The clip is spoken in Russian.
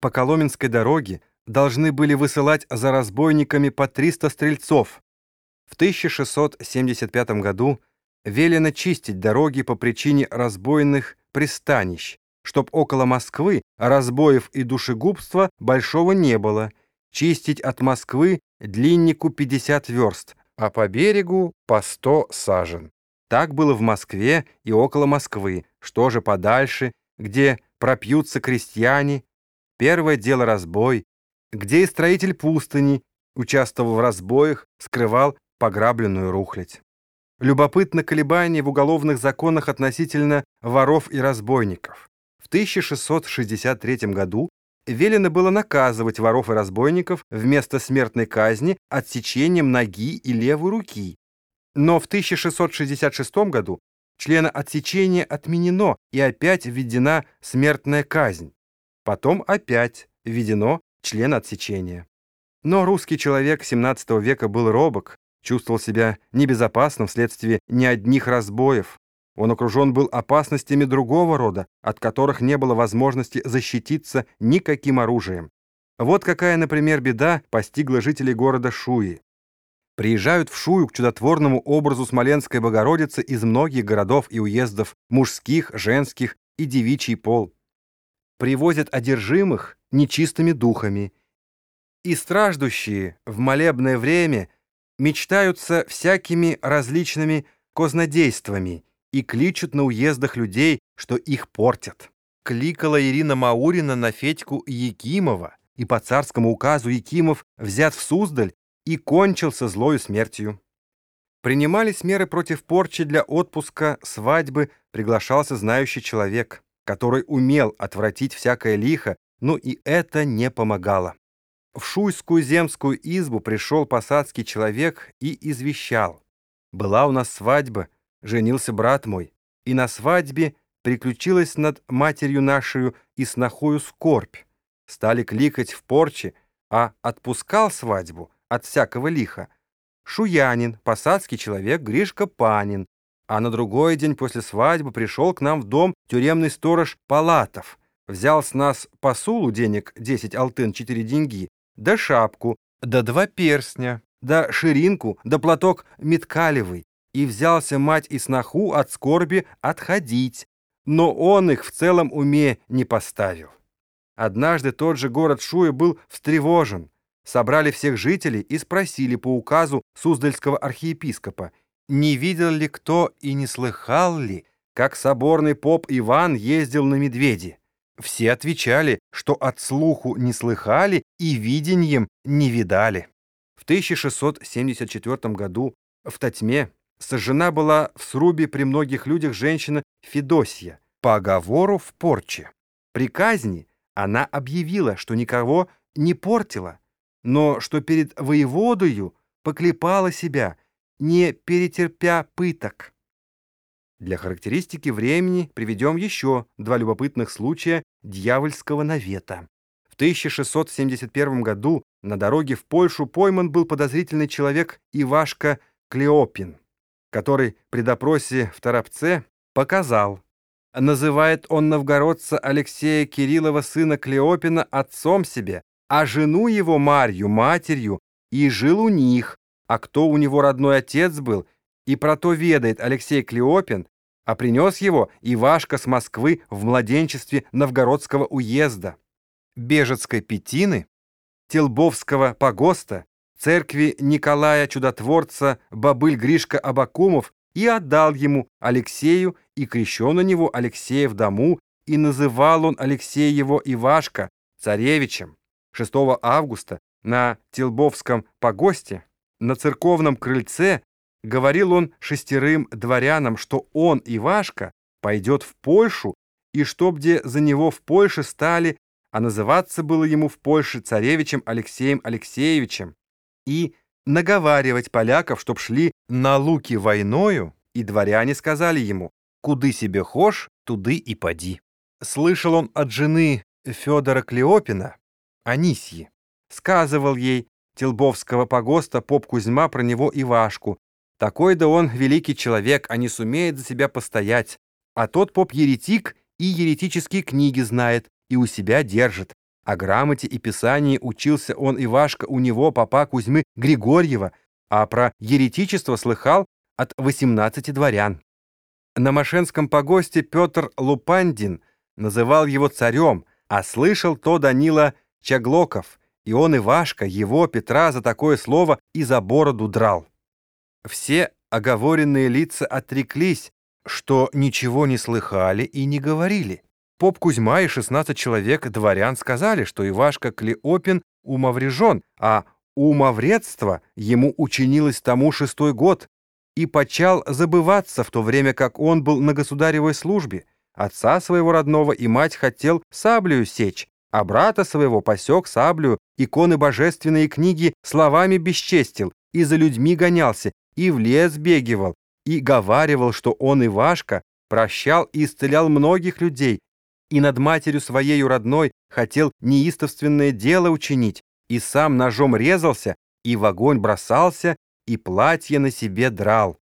по Коломенской дороге должны были высылать за разбойниками по 300 стрельцов. В 1675 году велено чистить дороги по причине разбойных пристанищ, чтоб около Москвы разбоев и душегубства большого не было, чистить от Москвы длиннику 50 верст, а по берегу по 100 сажен. Так было в Москве и около Москвы, что же подальше, где пропьются крестьяне, первое дело разбой, где и строитель пустыни, участвовал в разбоях, скрывал пограбленную рухлядь. Любопытно колебание в уголовных законах относительно воров и разбойников. В 1663 году велено было наказывать воров и разбойников вместо смертной казни отсечением ноги и левой руки. Но в 1666 году члена отсечения отменено и опять введена смертная казнь. Потом опять введено член отсечения. Но русский человек XVII века был робок, чувствовал себя небезопасно вследствие не одних разбоев. Он окружен был опасностями другого рода, от которых не было возможности защититься никаким оружием. Вот какая, например, беда постигла жителей города Шуи. Приезжают в Шую к чудотворному образу Смоленской Богородицы из многих городов и уездов мужских, женских и девичий пол. Привозят одержимых нечистыми духами. И страждущие в молебное время мечтаются всякими различными кознодействами и кличут на уездах людей, что их портят. Кликала Ирина Маурина на Федьку Якимова, и по царскому указу Якимов взят в Суздаль и кончился злою смертью. Принимались меры против порчи для отпуска, свадьбы, приглашался знающий человек, который умел отвратить всякое лихо, но и это не помогало. В Шуйскую земскую избу пришел посадский человек и извещал. «Была у нас свадьба, женился брат мой, и на свадьбе приключилась над матерью нашу и снохою скорбь. Стали кликать в порче, а отпускал свадьбу от всякого лиха. Шуянин, посадский человек Гришка Панин, а на другой день после свадьбы пришел к нам в дом тюремный сторож Палатов, взял с нас посулу денег 10 алтын 4 деньги, да шапку, да два перстня, да ширинку, да платок меткалевый, и взялся мать и сноху от скорби отходить, но он их в целом уме не поставил. Однажды тот же город Шуя был встревожен. Собрали всех жителей и спросили по указу Суздальского архиепископа, не видел ли кто и не слыхал ли, как соборный поп Иван ездил на медведи. Все отвечали, что от слуху не слыхали и видением не видали. В 1674 году в Татьме сожжена была в срубе при многих людях женщина Федосья по оговору в порче. При казни она объявила, что никого не портила, но что перед воеводою поклепала себя, не перетерпя пыток. Для характеристики времени приведем еще два любопытных случая дьявольского навета. В 1671 году на дороге в Польшу пойман был подозрительный человек Ивашка Клеопин который при допросе в Торопце показал. Называет он новгородца Алексея Кириллова сына Клеопина отцом себе, а жену его Марью матерью, и жил у них, а кто у него родной отец был, и про то ведает Алексей Клеопин, а принес его Ивашка с Москвы в младенчестве Новгородского уезда, Бежецкой Петины, Телбовского погоста церкви Николая Чудотворца Бабыль Гришка Абакумов и отдал ему Алексею, и крещен на него Алексея в дому, и называл он Алексея его Ивашка царевичем. 6 августа на Телбовском погосте на церковном крыльце говорил он шестерым дворянам, что он, Ивашка, пойдет в Польшу, и чтоб где за него в Польше стали, а называться было ему в Польше царевичем Алексеем Алексеевичем и наговаривать поляков, чтоб шли на луки войною, и дворяне сказали ему, «Куды себе хошь, туды и поди». Слышал он от жены Федора Клеопина, Анисьи. Сказывал ей Телбовского погоста поп Кузьма про него Ивашку. Такой да он великий человек, а не сумеет за себя постоять. А тот поп еретик и еретические книги знает, и у себя держит. О грамоте и писании учился он Ивашка у него, папа Кузьмы Григорьева, а про еретичество слыхал от 18 дворян. На Машенском погосте Петр Лупандин называл его царем, а слышал то Данила Чаглоков, и он Ивашка, его, Петра, за такое слово и за бороду драл. Все оговоренные лица отреклись, что ничего не слыхали и не говорили. Поп Кузьма и 16 человек дворян сказали, что Ивашка Клеопин умоврежен, а умовредство ему учинилось тому шестой год, и почал забываться в то время, как он был на государевой службе. Отца своего родного и мать хотел саблею сечь, а брата своего посек саблю, иконы божественные книги словами бесчестил, и за людьми гонялся, и в лес бегивал, и говаривал, что он Ивашка прощал и исцелял многих людей, и над матерью своею родной хотел неистовственное дело учинить, и сам ножом резался, и в огонь бросался, и платье на себе драл.